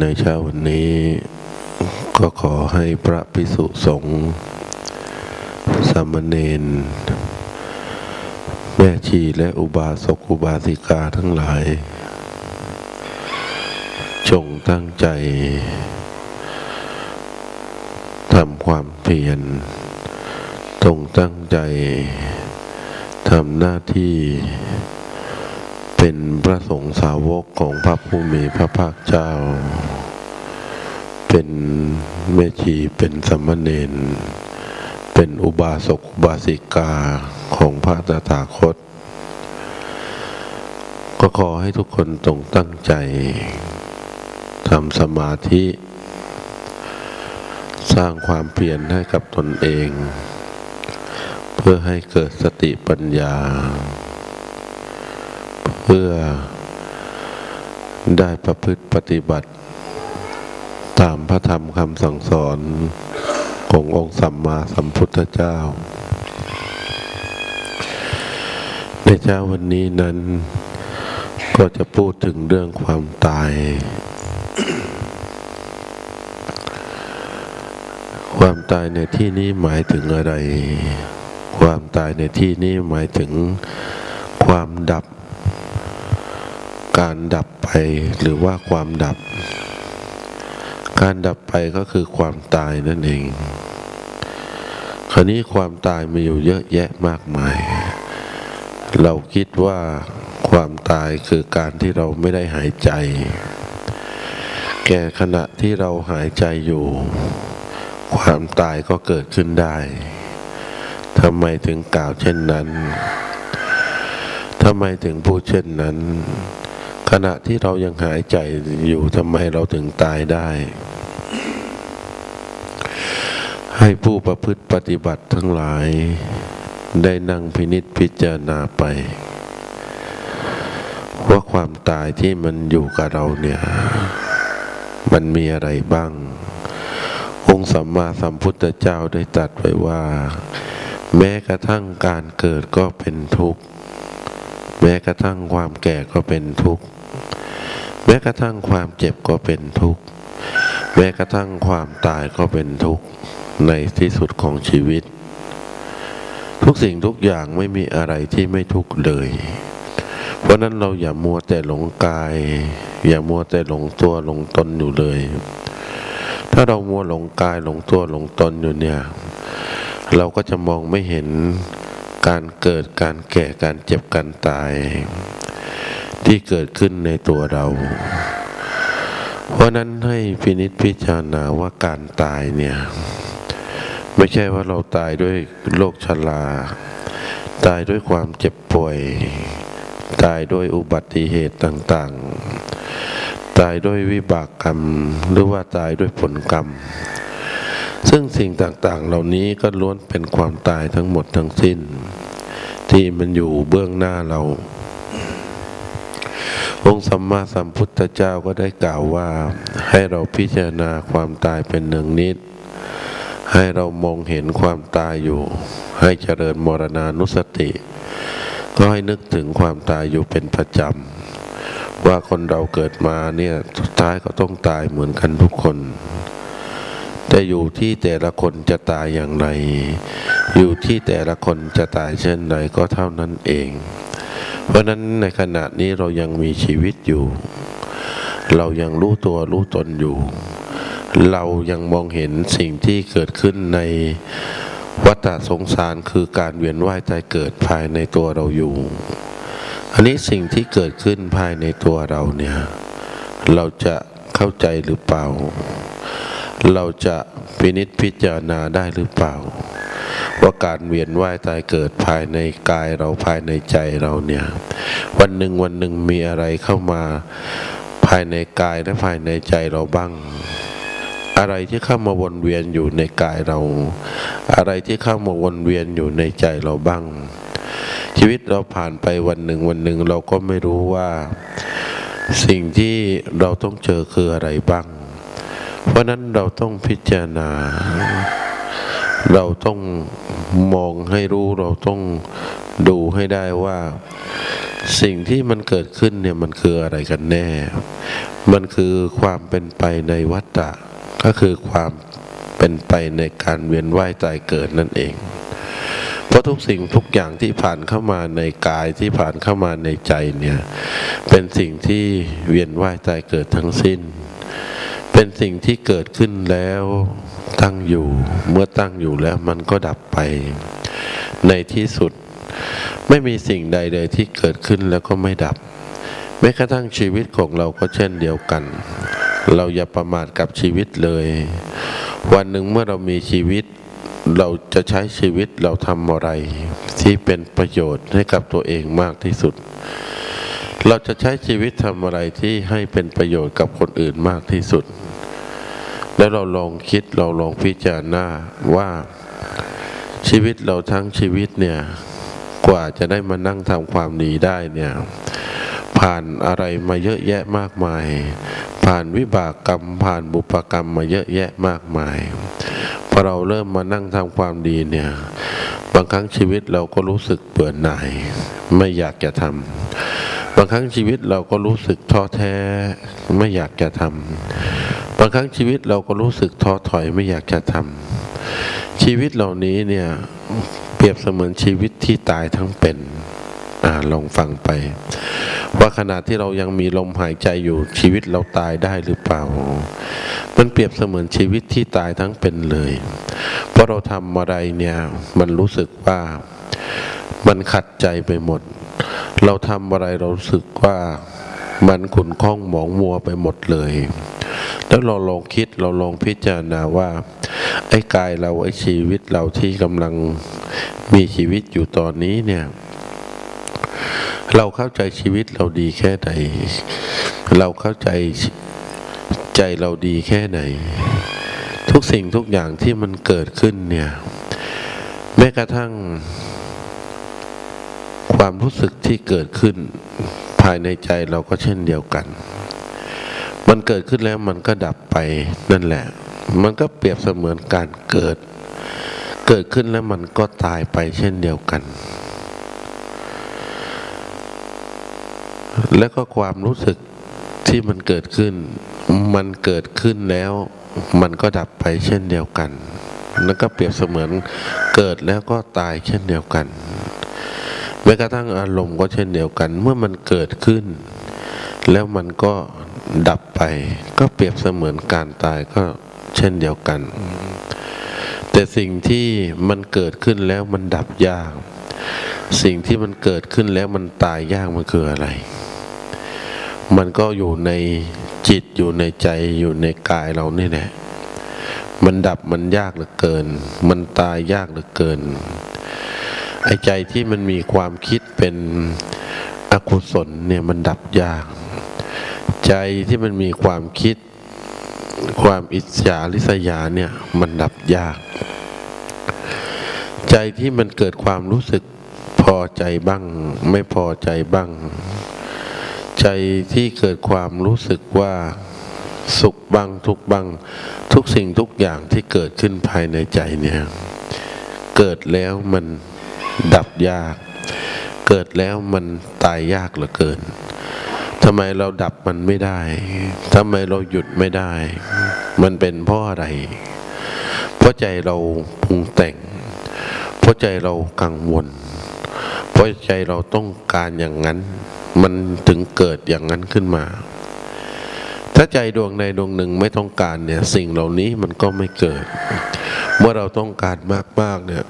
ในเช้าวันนี้ก็ขอให้พระพิสุสงฆ์สามเณรแม่ชีและอุบาสกอุบาสิกาทั้งหลาย จงตั้งใจทำความเพียรตรงตั้งใจทำหน้าที่ เป็นพระสงฆ์สาวกของพระผู้มีพระภาคเจ้า เป็นแม่ชีเป็นสมณเณรเป็นอุบาสกอุบาสิกาของพระตถาคต ก็ขอให้ทุกคนตรงตั้งใจทำสมาธิ สร้างความเพียรให้กับตนเอง เพื่อให้เกิดสติปัญญา เพื่อได้ประพฤติปฏิบัติ ตามพระธรรมคำสั่งสอนขององค์สัมมาสัมพุทธเจ้า ในเช้าวันนี้นั้น ก็จะพูดถึงเรื่องความตาย ความตายในที่นี้หมายถึงอะไร ความตายในที่นี้หมายถึงความดับ การดับไปหรือว่าความดับ การดับไปก็คือความตายนั่นเอง คราวนี้ความตายมีอยู่เยอะแยะมากมาย เราคิดว่าความตายคือการที่เราไม่ได้หายใจ แก่ขณะที่เราหายใจอยู่ ความตายก็เกิดขึ้นได้ทำไมถึงกล่าวเช่นนั้นทำไมถึงพูดเช่นนั้น ขณะที่เรายังหายใจอยู่ทำไมเราถึงตายได้ ให้ผู้ประพฤติปฏิบัติทั้งหลาย ได้นั่งพินิษพิจารณาไป ว่าความตายที่มันอยู่กับเราเนี่ย มันมีอะไรบ้าง องค์สัมมาสัมพุทธเจ้าได้ตรัสไว้ว่า แม้กระทั่งการเกิดก็เป็นทุกข์ แม้กระทั่งความแก่ก็เป็นทุกข์ แม้กระทั่งความเจ็บก็เป็นทุกข์ แม้กระทั่งความตายก็เป็นทุกข์ในที่สุดของชีวิต ทุกสิ่งทุกอย่างไม่มีอะไรที่ไม่ทุกข์เลย เพราะนั้นเราอย่ามัวแต่หลงกาย อย่ามัวแต่หลงตัวหลงตนอยู่เลย ถ้าเรามัวหลงกายหลงตัวหลงตนอยู่เนี่ย เราก็จะมองไม่เห็น การเกิดการแก่การเจ็บการตาย ที่เกิดขึ้นในตัวเรา เพราะนั้นให้พินิจพิจารณาว่าการตายเนี่ย ไม่ใช่ว่าเราตายด้วยโรคชราตายด้วยความเจ็บป่วย ตายด้วยอุบัติเหตุต่างๆ ตายด้วยวิบากกรรม หรือว่าตายด้วยผลกรรม ซึ่งสิ่งต่างๆ เหล่านี้ก็ล้วนเป็นความตายทั้งหมดทั้งสิ้น ที่มันอยู่เบื้องหน้าเรา องค์สัมมาสัมพุทธเจ้าก็ได้กล่าวว่า ให้เราพิจารณาความตายเป็นหนึ่งนิด ให้เรามองเห็นความตายอยู่ ให้เจริญมรณานุสติ ก็ให้นึกถึงความตายอยู่เป็นประจำว่าคนเราเกิดมาเนี่ยสุดท้ายก็ต้องตายเหมือนกันทุกคน แต่อยู่ที่แต่ละคนจะตายอย่างไร อยู่ที่แต่ละคนจะตายเช่นไรก็เท่านั้นเอง เพราะนั้นในขณะนี้เรายังมีชีวิตอยู่ เรายังรู้ตัวรู้ตนอยู่ เรายังมองเห็นสิ่งที่เกิดขึ้นในวัฏสงสารคือการเวียนว่ายตายเกิดภายในตัวเราอยู่ อันนี้สิ่งที่เกิดขึ้นภายในตัวเราเนี่ย เราจะเข้าใจหรือเปล่า เราจะพินิษพิจารณาได้หรือเปล่า ว่าการเวียนว่ายตายเกิดภายในกายเราภายในใจเราเนี่ย วันหนึ่งวันหนึ่งมีอะไรเข้ามาภายในกายและภายในใจเราบ้าง อะไรที่เข้ามาวนเวียนอยู่ในกายเรา อะไรที่เข้ามาวนเวียนอยู่ในใจเราบ้าง ชีวิตเราผ่านไปวันหนึ่งวันหนึ่งเราก็ไม่รู้ว่า สิ่งที่เราต้องเจอคืออะไรบ้าง เพราะนั้นเราต้องพิจารณา เราต้องมองให้รู้เราต้องดูให้ได้ว่า สิ่งที่มันเกิดขึ้นเนี่ยมันคืออะไรกันแน่ มันคือความเป็นไปในวัฏฏะก็คือความเป็นไปในการเวียนว่ายตายเกิดนั่นเองเพราะทุกสิ่งทุกอย่างที่ผ่านเข้ามาในกายที่ผ่านเข้ามาในใจเนี่ย เป็นสิ่งที่เวียนว่ายตายเกิดทั้งสิ้น เป็นสิ่งที่เกิดขึ้นแล้วตั้งอยู่ เมื่อตั้งอยู่แล้วมันก็ดับไป ในที่สุด ไม่มีสิ่งใดเลยที่เกิดขึ้นแล้วก็ไม่ดับแม้กระทั่งชีวิตของเราก็เช่นเดียวกัน เราอย่าประมาทกับชีวิตเลย วันหนึ่งเมื่อเรามีชีวิต เราจะใช้ชีวิตเราทำอะไร ที่เป็นประโยชน์ให้กับตัวเองมากที่สุด เราจะใช้ชีวิตทำอะไรที่ให้เป็นประโยชน์กับคนอื่นมากที่สุด แล้วเราลองคิดเราลองพิจารณาว่าชีวิตเราทั้งชีวิตเนี่ยกว่าจะได้มานั่งทำความดีได้เนี่ยผ่านอะไรมาเยอะแยะมากมาย ผ่านวิบากกรรม ผ่านบุปกรรมมาเยอะแยะมากมายพอเราเริ่มมานั่งทำความดีเนี่ยบางครั้งชีวิตเราก็รู้สึกเบื่อหน่าย ไม่อยากจะทำ บางครั้งชีวิตเราก็รู้สึกท้อแท้ไม่อยากจะทำบางครั้งชีวิตเราก็รู้สึกท้อถอยไม่อยากจะทำชีวิตเหล่านี้เนี่ยเปรียบเสมือนชีวิตที่ตายทั้งเป็นอ่าลองฟังไป ว่าขณะที่เรายังมีลมหายใจอยู่ชีวิตเราตายได้หรือเปล่า มันเปรียบเสมือนชีวิตที่ตายทั้งเป็นเลย เพราะเราทำอะไรเนี่ยมันรู้สึกว่ามันขัดใจไปหมด เราทำอะไรเราสึกว่ามันขุนข้องหมองมัวไปหมดเลย แล้วเราลองคิดเราลองพิจารณาว่า ไอ้กายเราไอ้ชีวิตเราที่กำลังมีชีวิตอยู่ตอนนี้เนี่ย เราเข้าใจชีวิตเราดีแค่ไหน เราเข้าใจใจเราดีแค่ไหน ทุกสิ่งทุกอย่างที่มันเกิดขึ้นเนี่ย แม้กระทั่ง ความรู้สึกที่เกิดขึ้นภายในใจเราก็เช่นเดียวกัน มันเกิดขึ้นแล้วมันก็ดับไปนั่นแหละ มันก็เปรียบเสมือนการเกิด เกิดขึ้นแล้วมันก็ตายไปเช่นเดียวกัน แล้วก็ความรู้สึกที่มันเกิดขึ้น มันเกิดขึ้นแล้ว มันก็ดับไปเช่นเดียวกันแล้วก็เปรียบเสมือนเกิดแล้วก็ตายเช่นเดียวกัน แม้กระทั่งอารมณ์ก็เช่นเดียวกัน เมื่อมันเกิดขึ้น แล้วมันก็ดับไป ก็เปรียบเสมือนการตายก็เช่นเดียวกัน แต่สิ่งที่มันเกิดขึ้นแล้วมันดับยาก สิ่งที่มันเกิดขึ้นแล้วมันตายยากมันคืออะไร มันก็อยู่ในจิตอยู่ในใจอยู่ในกายเรานี่แหละมันดับมันยากเหลือเกิน มันตายยากเหลือเกิน ไอ้ใจที่มันมีความคิดเป็นอกุศลเนี่ยมันดับยาก ใจที่มันมีความคิด ความอิจฉาริษยาเนี่ยมันดับยาก ใจที่มันเกิดความรู้สึกพอใจบ้าง ไม่พอใจบ้าง ใจที่เกิดความรู้สึกว่าสุขบ้างทุกบ้าง ทุกสิ่งทุกอย่างที่เกิดขึ้นภายในใจเนี่ย เกิดแล้วมัน ดับยาก เกิดแล้วมันตายยากเหลือเกินทำไมเราดับมันไม่ได้ทำไมเราหยุดไม่ได้ มันเป็นเพราะอะไร เพราะใจเราปรุงแต่ง เพราะใจเรากังวล เพราะใจเราต้องการอย่างนั้น มันถึงเกิดอย่างนั้นขึ้นมา ถ้าใจดวงใดดวงหนึ่งไม่ต้องการเนี่ย สิ่งเหล่านี้มันก็ไม่เกิด เมื่อเราต้องการมากๆเนี่ย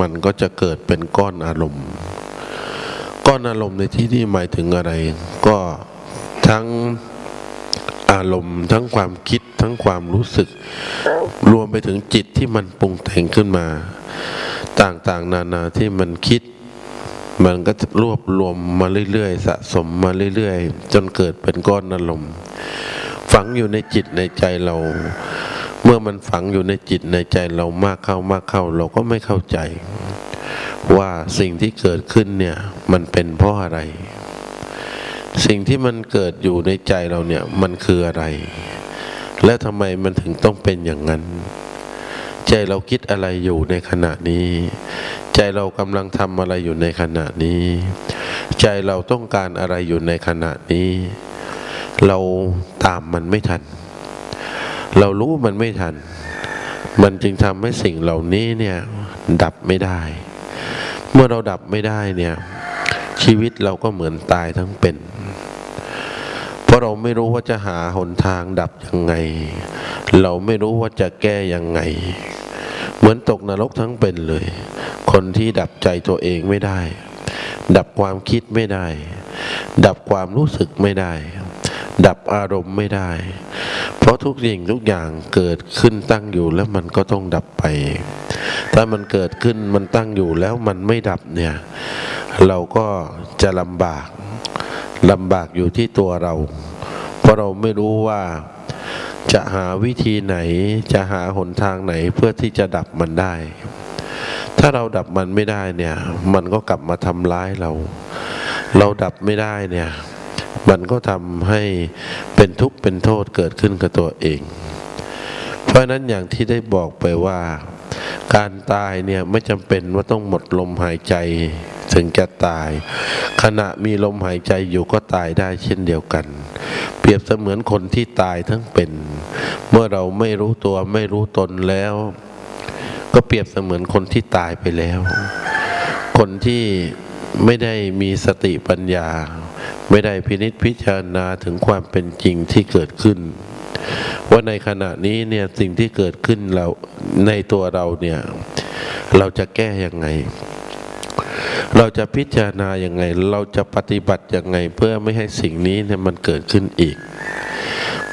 มันก็จะเกิดเป็นก้อนอารมณ์ ก้อนอารมณ์ในที่นี้หมายถึงอะไร ก็ทั้งอารมณ์ ทั้งความคิดทั้งความรู้สึก รวมไปถึงจิตที่มันปรุงแต่งขึ้นมา ต่างๆ นานาที่มันคิด มันก็รวบรวมมาเรื่อยๆ สะสมมาเรื่อยๆ จนเกิดเป็นก้อนอารมณ์ฝังอยู่ในจิตในใจเรา เมื่อมันฝังอยู่ในจิตในใจเรามากเข้ามากเข้า เราก็ไม่เข้าใจ ว่าสิ่งที่เกิดขึ้นเนี่ยมันเป็นเพราะอะไร สิ่งที่มันเกิดอยู่ในใจเราเนี่ยมันคืออะไร และทำไมมันถึงต้องเป็นอย่างนั้น ใจเราคิดอะไรอยู่ในขณะนี้ ใจเรากำลังทำอะไรอยู่ในขณะนี้ ใจเราต้องการอะไรอยู่ในขณะนี้ เราตามมันไม่ทัน เรารู้มันไม่ทัน มันจึงทำให้สิ่งเหล่านี้เนี่ยดับไม่ได้ เมื่อเราดับไม่ได้เนี่ยชีวิตเราก็เหมือนตายทั้งเป็น เพราะเราไม่รู้ว่าจะหาหนทางดับยังไง เราไม่รู้ว่าจะแก้ยังไง เหมือนตกนรกทั้งเป็นเลย คนที่ดับใจตัวเองไม่ได้ ดับความคิดไม่ได้ ดับความรู้สึกไม่ได้ ดับอารมณ์ไม่ได้ เพราะทุกสิ่งทุกอย่างเกิดขึ้นตั้งอยู่แล้วมันก็ต้องดับไป ถ้ามันเกิดขึ้นมันตั้งอยู่แล้วมันไม่ดับเนี่ย เราก็จะลำบากลำบากอยู่ที่ตัวเรา เพราะเราไม่รู้ว่าจะหาวิธีไหนจะหาหนทางไหนเพื่อที่จะดับมันได้ ถ้าเราดับมันไม่ได้เนี่ย มันก็กลับมาทำร้ายเรา เราดับไม่ได้เนี่ย มันก็ทำให้เป็นทุกข์เป็นโทษเกิดขึ้นกับตัวเอง เพราะนั้นอย่างที่ได้บอกไปว่า การตายเนี่ยไม่จำเป็นว่าต้องหมดลมหายใจถึงจะตาย ขณะมีลมหายใจอยู่ก็ตายได้เช่นเดียวกัน เปรียบเสมือนคนที่ตายทั้งเป็น เมื่อเราไม่รู้ตัวไม่รู้ตนแล้ว ก็เปรียบเสมือนคนที่ตายไปแล้ว คนที่ไม่ได้มีสติปัญญา ไม่ได้พินิจพิจารณาถึงความเป็นจริงที่เกิดขึ้น ว่าในขณะนี้เนี่ยสิ่งที่เกิดขึ้นเราในตัวเราเนี่ยเราจะแก้ยังไง เราจะพิจารณาอย่างไง เราจะปฏิบัติอย่างไง เพื่อไม่ให้สิ่งนี้เนี่ยมันเกิดขึ้นอีก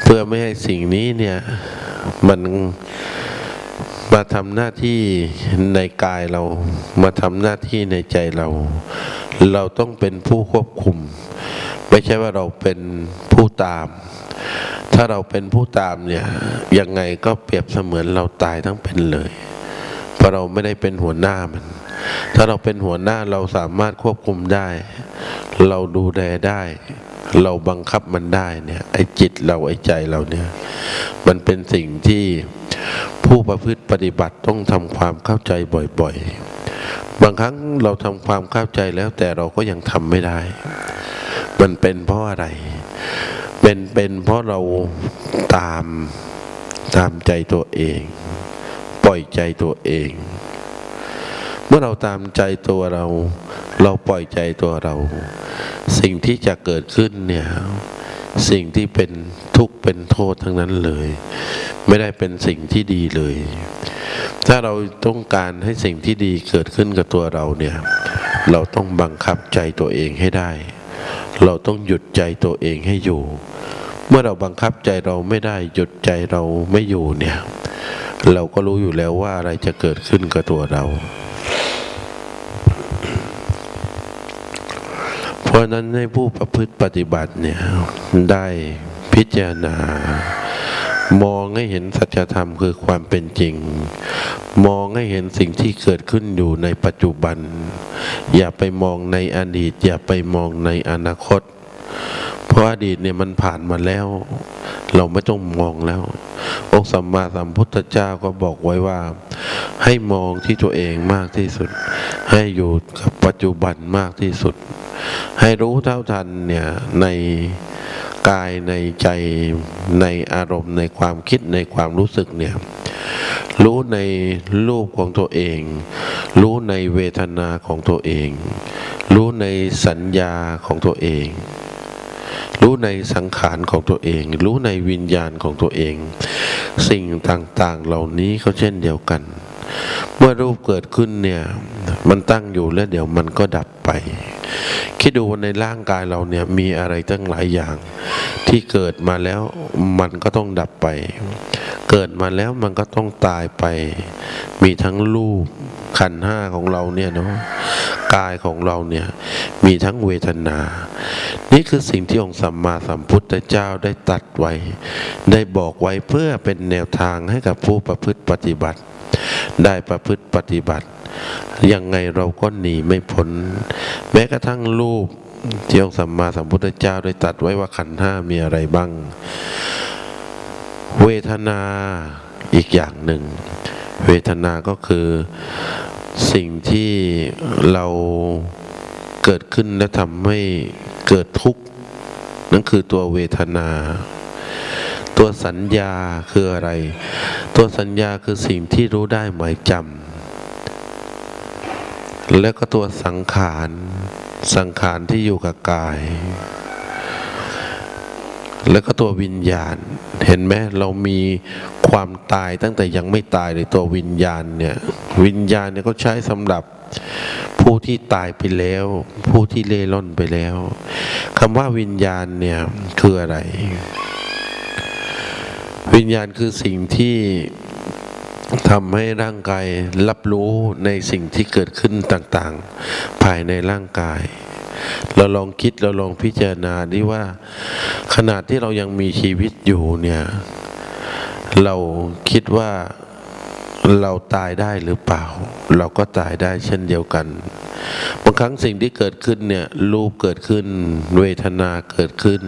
เพื่อไม่ให้สิ่งนี้เนี่ยมันมาทำหน้าที่ในกายเรา มาทำหน้าที่ในใจเรา เราต้องเป็นผู้ควบคุม ไม่ใช่ว่าเราเป็นผู้ตาม ถ้าเราเป็นผู้ตามเนี่ยยังไงก็เปรียบเสมือนเราตายทั้งเป็นเลย เพราะเราไม่ได้เป็นหัวหน้ามัน ถ้าเราเป็นหัวหน้าเราสามารถควบคุมได้ เราดูแลได้ เราบังคับมันได้เนี่ยไอ้จิตเราไอ้ใจเราเนี่ย มันเป็นสิ่งที่ผู้ประพฤติปฏิบัติต้องทำความเข้าใจบ่อยๆ บางครั้งเราทำความเข้าใจแล้วแต่เราก็ยังทำไม่ได้ มันเป็นเพราะอะไร เป็นเป็นเพราะเราตามตามใจตัวเอง ปล่อยใจตัวเอง เมื่อเราตามใจตัวเรา เราปล่อยใจตัวเรา สิ่งที่จะเกิดขึ้นเนี่ยสิ่งที่เป็นทุกข์เป็นโทษทั้งนั้นเลย ไม่ได้เป็นสิ่งที่ดีเลย ถ้าเราต้องการให้สิ่งที่ดีเกิดขึ้นกับตัวเราเนี่ย เราต้องบังคับใจตัวเองให้ได้ เราต้องหยุดใจตัวเองให้อยู่ เมื่อเราบังคับใจเราไม่ได้ หยุดใจเราไม่อยู่เนี่ย เราก็รู้อยู่แล้วว่าอะไรจะเกิดขึ้นกับตัวเรา เพราะนั้นให้ผู้ประพฤติปฏิบัติเนี่ยได้พิจารณามองให้เห็นสัจธรรมคือความเป็นจริง มองให้เห็นสิ่งที่เกิดขึ้นอยู่ในปัจจุบัน อย่าไปมองในอดีต อย่าไปมองในอนาคต เพราะอดีตเนี่ยมันผ่านมาแล้ว เราไม่ต้องมองแล้ว องค์สัมมาสัมพุทธเจ้าก็บอกไว้ว่า ให้มองที่ตัวเองมากที่สุด ให้อยู่กับปัจจุบันมากที่สุด ให้รู้เท่าทันเนี่ยในกายในใจในอารมณ์ในความคิดในความรู้สึกเนี่ย รู้ในรูปของตัวเอง รู้ในเวทนาของตัวเอง รู้ในสัญญาของตัวเอง รู้ในสังขารของตัวเอง รู้ในวิญญาณของตัวเอง สิ่งต่างๆเหล่านี้เขาเช่นเดียวกัน เมื่อรูปเกิดขึ้นเนี่ยมันตั้งอยู่แล้วเดี๋ยวมันก็ดับไปคิดดูในร่างกายเราเนี่ยมีอะไรตั้งหลายอย่าง ที่เกิดมาแล้วมันก็ต้องดับไป เกิดมาแล้วมันก็ต้องตายไป มีทั้งรูปขันห้าของเราเนี่ยเนาะกายของเราเนี่ยมีทั้งเวทนา นี่คือสิ่งที่องค์สัมมาสัมพุทธเจ้าได้ตัดไว้ ได้บอกไว้เพื่อเป็นแนวทางให้กับผู้ประพฤติปฏิบัติ ได้ประพฤติปฏิบัติ ยังไงเราก็หนีไม่พ้นแม้กระทั่งรูปที่องค์สัมมาสัมพุทธเจ้าได้ตัดไว้ว่าขันห้ามีอะไรบ้าง เวทนาอีกอย่างหนึ่ง เวทนาก็คือสิ่งที่เราเกิดขึ้นและทำให้เกิดทุกข์นั่นคือตัวเวทนา ตัวสัญญาคืออะไร ตัวสัญญาคือสิ่งที่รู้ได้หมายจำแล้วก็ตัวสังขาร สังขารที่อยู่กับกาย แล้วก็ตัววิญญาณ เห็นไหมเรามีความตายตั้งแต่ยังไม่ตายเลยตัววิญญาณเนี่ย วิญญาณเนี่ยก็ใช้สำหรับผู้ที่ตายไปแล้ว ผู้ที่เล่ร่อนไปแล้วคำว่าวิญญาณเนี่ยคืออะไร วิญญาณคือสิ่งที่ทำให้ร่างกายรับรู้ในสิ่งที่เกิดขึ้นต่างๆ ภายในร่างกาย เราลองคิดเราลองพิจารณาดิว่า ขนาดที่เรายังมีชีวิตอยู่เนี่ย เราคิดว่าเราตายได้หรือเปล่า เราก็ตายได้เช่นเดียวกัน บางครั้งสิ่งที่เกิดขึ้นเนี่ยรูปเกิดขึ้น เวทนาเกิดขึ้น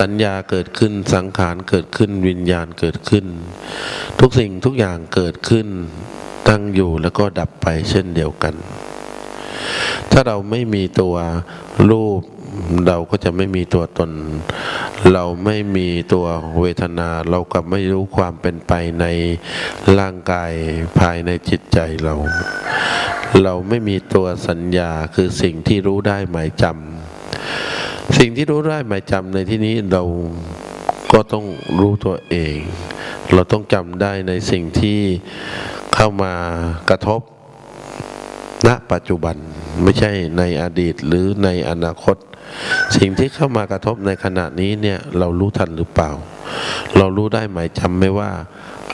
สัญญาเกิดขึ้นสังขารเกิดขึ้นวิญญาณเกิดขึ้น ทุกสิ่งทุกอย่างเกิดขึ้น ตั้งอยู่แล้วก็ดับไปเช่นเดียวกัน ถ้าเราไม่มีตัวรูปเราก็จะไม่มีตัวตน เราไม่มีตัวเวทนา เราก็ไม่รู้ความเป็นไปในร่างกายภายในจิตใจเรา เราไม่มีตัวสัญญาคือสิ่งที่รู้ได้หมายจำสิ่งที่รู้ได้หมายจำในที่นี้เราก็ต้องรู้ตัวเอง เราต้องจำได้ในสิ่งที่เข้ามากระทบณปัจจุบัน ไม่ใช่ในอดีตหรือในอนาคต สิ่งที่เข้ามากระทบในขณะนี้เนี่ยเรารู้ทันหรือเปล่า เรารู้ได้ไหมจำไม่ว่า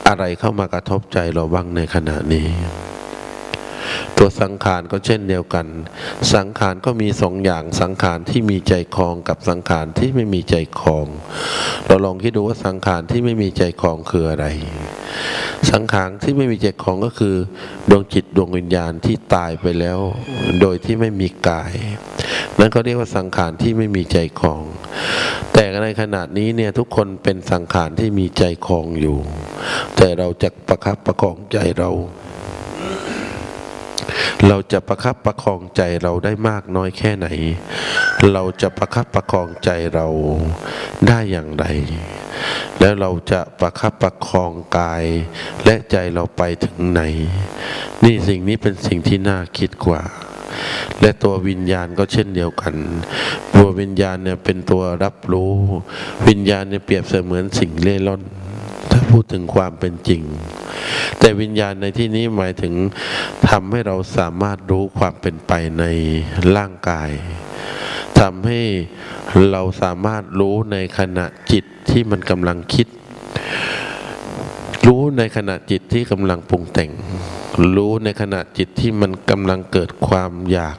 อะไรเข้ามากระทบใจเราบ้างในขณะนี้ ตัวสังขารก็เช่นเดียวกัน สังขารก็มีสองอย่าง สังขารที่มีใจคลองกับสังขารที่ไม่มีใจคลอง เราลองคิดดูว่าสังขารที่ไม่มีใจคลองคืออะไร สังขารที่ไม่มีใจคลองก็คือ ดวงจิตดวงวิญญาณที่ตายไปแล้ว โดยที่ไม่มีกาย นั่นก็เรียกว่าสังขารที่ไม่มีใจคลอง แต่ในขณะนี้เนี่ยทุกคนเป็นสังขารที่มีใจคลองอยู่ แต่เราจะประคับประคองใจเรา เราจะประคับประคองใจเราได้มากน้อยแค่ไหน เราจะประคับประคองใจเราได้อย่างไร แล้วเราจะประคับประคองกายและใจเราไปถึงไหน นี่สิ่งนี้เป็นสิ่งที่น่าคิดกว่าและตัววิญญาณก็เช่นเดียวกัน ตัววิญญาณเนี่ยเป็นตัวรับรู้ วิญญาณเนี่ยเปรียบเสมือนสิ่งเล่ร่อน พูดถึงความเป็นจริง แต่วิญญาณในที่นี้หมายถึงทำให้เราสามารถรู้ความเป็นไปในร่างกายทำให้เราสามารถรู้ในขณะจิตที่มันกำลังคิด รู้ในขณะจิตที่กำลังปรุงแต่ง รู้ในขณะจิตที่มันกำลังเกิดความอยาก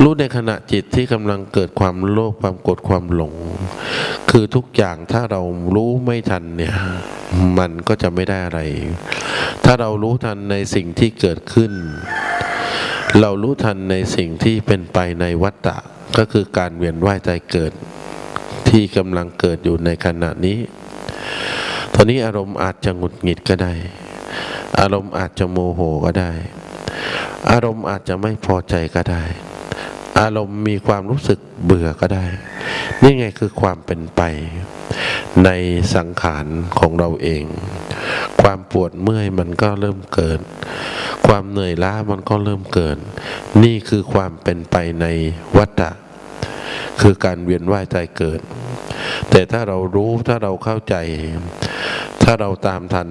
รู้ในขณะจิตที่กำลังเกิดความโลภความโกรธความหลง คือทุกอย่างถ้าเรารู้ไม่ทันเนี่ย มันก็จะไม่ได้อะไร ถ้าเรารู้ทันในสิ่งที่เกิดขึ้น เรารู้ทันในสิ่งที่เป็นไปในวัฏฏะก็คือการเวียนว่ายใจเกิด ที่กำลังเกิดอยู่ในขณะนี้ ตอนนี้อารมณ์อาจจะหงุดหงิดก็ได้ อารมณ์อาจจะโมโหก็ได้ อารมณ์อาจจะไม่พอใจก็ได้ อารมณ์มีความรู้สึกเบื่อก็ได้ นี่ไงคือความเป็นไป ในสังขารของเราเอง ความปวดเมื่อยมันก็เริ่มเกิด ความเหนื่อยล้ามันก็เริ่มเกิด นี่คือความเป็นไปในวัฏฏะคือการเวียนว่ายตายเกิด แต่ถ้าเรารู้ถ้าเราเข้าใจ ถ้าเราตามทัน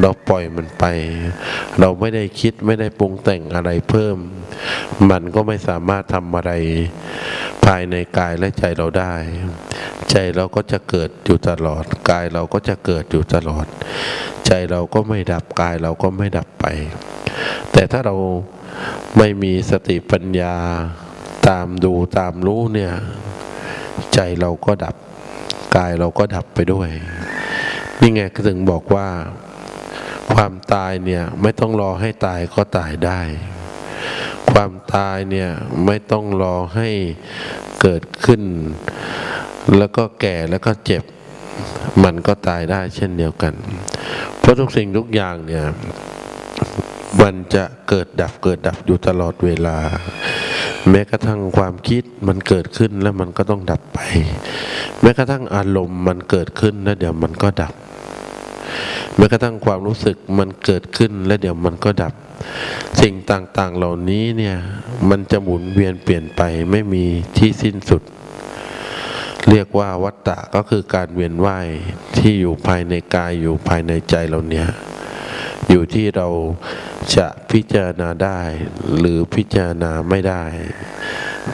เราปล่อยมันไป เราไม่ได้คิดไม่ได้ปรุงแต่งอะไรเพิ่ม มันก็ไม่สามารถทำอะไรภายในกายและใจเราได้ ใจเราก็จะเกิดอยู่ตลอด กายเราก็จะเกิดอยู่ตลอด ใจเราก็ไม่ดับกายเราก็ไม่ดับไป แต่ถ้าเราไม่มีสติปัญญาตามดูตามรู้เนี่ย ใจเราก็ดับ กายเราก็ดับไปด้วยนี่ไงก็ถึงบอกว่า ความตายเนี่ยไม่ต้องรอให้ตายก็ตายได้ ความตายเนี่ยไม่ต้องรอให้เกิดขึ้น แล้วก็แก่แล้วก็เจ็บ มันก็ตายได้เช่นเดียวกัน เพราะทุกสิ่งทุกอย่างเนี่ยมันจะเกิดดับเกิดดับอยู่ตลอดเวลา แม้กระทั่งความคิดมันเกิดขึ้นแล้วมันก็ต้องดับไป แม้กระทั่งอารมณ์มันเกิดขึ้นแล้วเดี๋ยวมันก็ดับ แม้กระทั่งความรู้สึกมันเกิดขึ้นแล้วเดี๋ยวมันก็ดับ สิ่งต่างๆเหล่านี้เนี่ยมันจะหมุนเวียนเปลี่ยนไปไม่มีที่สิ้นสุด เรียกว่าวัตตะก็คือการเวียนว่ายที่อยู่ภายในกายอยู่ภายในใจเราเนี่ยอยู่ที่เราจะพิจารณาได้หรือพิจารณาไม่ได้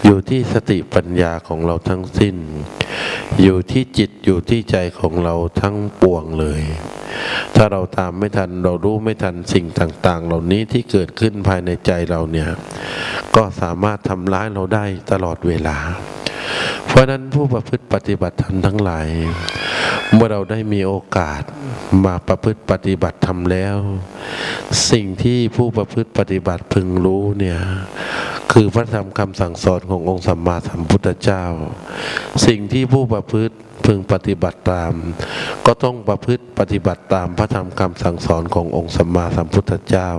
อยู่ที่สติปัญญาของเราทั้งสิ้น อยู่ที่จิตอยู่ที่ใจของเราทั้งปวงเลย ถ้าเราตามไม่ทันเรารู้ไม่ทันสิ่งต่าง ๆ เหล่านี้ที่เกิดขึ้นภายในใจเราเนี่ย ก็สามารถทำร้ายเราได้ตลอดเวลา เพราะนั้นผู้ประพฤติปฏิบัติธรรมทั้งหลายเมื่อเราได้มีโอกาสมาประพฤติปฏิบัติทำแล้ว สิ่งที่ผู้ประพฤติปฏิบัติพึงรู้เนี่ย คือพระธรรมคำสั่งสอนขององค์สัมมาสัมพุทธเจ้า สิ่งที่ผู้ประพฤติพึงปฏิบัติตาม ก็ต้องประพฤติปฏิบัติตามพระธรรมคำสั่งสอนขององค์สัมมาสัมพุทธเจ้า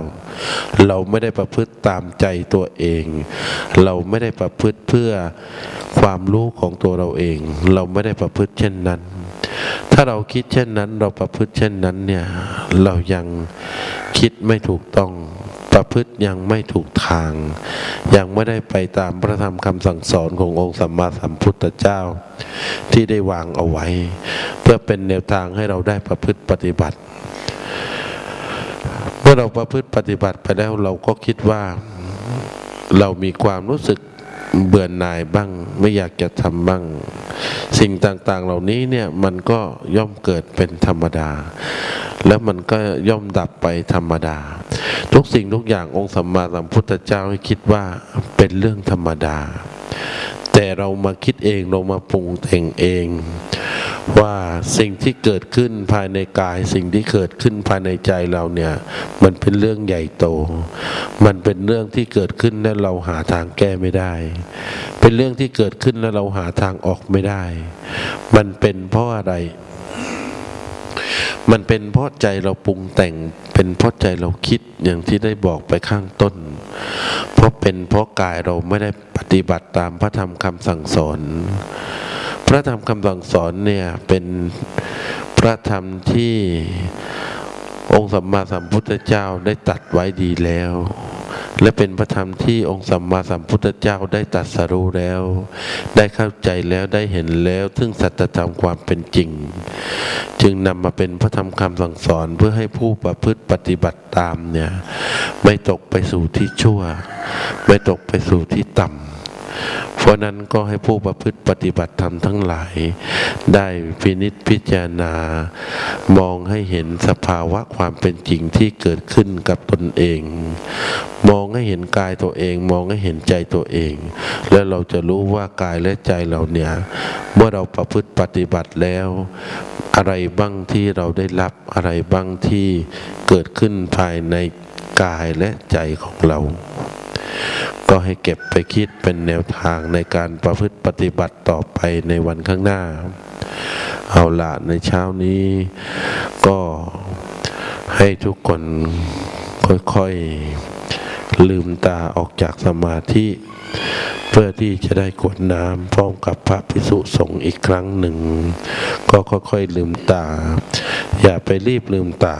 เราไม่ได้ประพฤติตามใจตัวเอง เราไม่ได้ประพฤติเพื่อความรู้ของตัวเราเอง เราไม่ได้ประพฤติเช่นนั้น ถ้าเราคิดเช่นนั้นเราประพฤติเช่นนั้นเนี่ยเรายังคิดไม่ถูกต้อง ประพฤติยังไม่ถูกทาง ยังไม่ได้ไปตามพระธรรมคำสั่งสอนขององค์สัมมาสัมพุทธเจ้า ที่ได้วางเอาไว้ เพื่อเป็นแนวทางให้เราได้ประพฤติปฏิบัติ เมื่อเราประพฤติปฏิบัติไปแล้วเราก็คิดว่าเรามีความรู้สึก เบื่อหน่ายบ้าง ไม่อยากจะทำบ้าง สิ่งต่างๆเหล่านี้เนี่ยมันก็ย่อมเกิดเป็นธรรมดา แล้วมันก็ย่อมดับไปธรรมดา ทุกสิ่งทุกอย่างองค์สัมมาสัมพุทธเจ้าให้คิดว่าเป็นเรื่องธรรมดา แต่เรามาคิดเองเรามาปรุงแต่งเอง ว่าสิ่งที่เกิดขึ้นภายในกาย สิ่งที่เกิดขึ้นภายในใจเราเนี่ย มันเป็นเรื่องใหญ่โต มันเป็นเรื่องที่เกิดขึ้นแล้วเราหาทางแก้ไม่ได้ เป็นเรื่องที่เกิดขึ้นแล้วเราหาทางออกไม่ได้ มันเป็นเพราะอะไรมันเป็นเพราะใจเราปรุงแต่งเป็นเพราะใจเราคิดอย่างที่ได้บอกไปข้างต้น เพราะเป็นเพราะกายเราไม่ได้ปฏิบัติตามพระธรรมคำสั่งสอน พระธรรมคำสั่งสอนเนี่ยเป็นพระธรรมที่องค์สัมมาสัมพุทธเจ้าได้ตัดไว้ดีแล้ว และเป็นพระธรรมที่องค์สัมมาสัมพุทธเจ้าได้ตัดสรู้แล้ว ได้เข้าใจแล้วได้เห็นแล้วถึงสัจธรรมความเป็นจริง จึงนำมาเป็นพระธรรมคำสั่งสอนเพื่อให้ผู้ประพฤติปฏิบัติตามเนี่ยไม่ตกไปสู่ที่ชั่ว ไม่ตกไปสู่ที่ต่ำ เพราะนั้นก็ให้ผู้ประพฤติปฏิบัติธรรมทั้งหลาย ได้พินิษพิจารณา มองให้เห็นสภาวะความเป็นจริงที่เกิดขึ้นกับตนเอง มองให้เห็นกายตัวเอง มองให้เห็นใจตัวเอง แล้วเราจะรู้ว่ากายและใจเราเนี่ยเมื่อเราประพฤติปฏิบัติแล้ว อะไรบ้างที่เราได้รับอะไรบ้างที่เกิดขึ้นภายในกายและใจของเรา ก็ให้เก็บไปคิดเป็นแนวทางในการประพฤติปฏิบัติต่อไปในวันข้างหน้า เอาละในเช้านี้ ก็ให้ทุกคนค่อยๆ ลืมตาออกจากสมาธิ เพื่อที่จะได้กดน้ำพร้อมกับพระพิสุสงฆ์อีกครั้งหนึ่ง ก็ค่อยๆ ลืมตา อย่าไปรีบลืมตา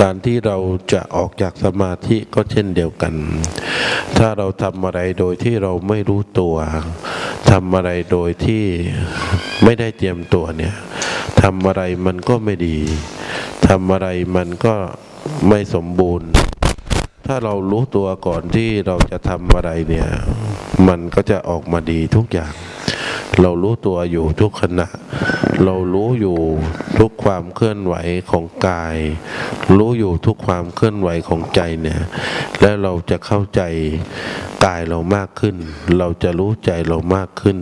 การที่เราจะออกจากสมาธิก็เช่นเดียวกัน ถ้าเราทำอะไรโดยที่เราไม่รู้ตัวทำอะไรโดยที่ไม่ได้เตรียมตัวเนี่ยทำอะไรมันก็ไม่ดีทำอะไรมันก็ไม่สมบูรณ์ ถ้าเรารู้ตัวก่อนที่เราจะทำอะไรเนี่ย มันก็จะออกมาดีทุกอย่าง เรารู้ตัวอยู่ทุกขณะ เรารู้อยู่ทุกความเคลื่อนไหวของกาย รู้อยู่ทุกความเคลื่อนไหวของใจเนี่ย แล้วเราจะเข้าใจกายเรามากขึ้น เราจะรู้ใจเรามากขึ้น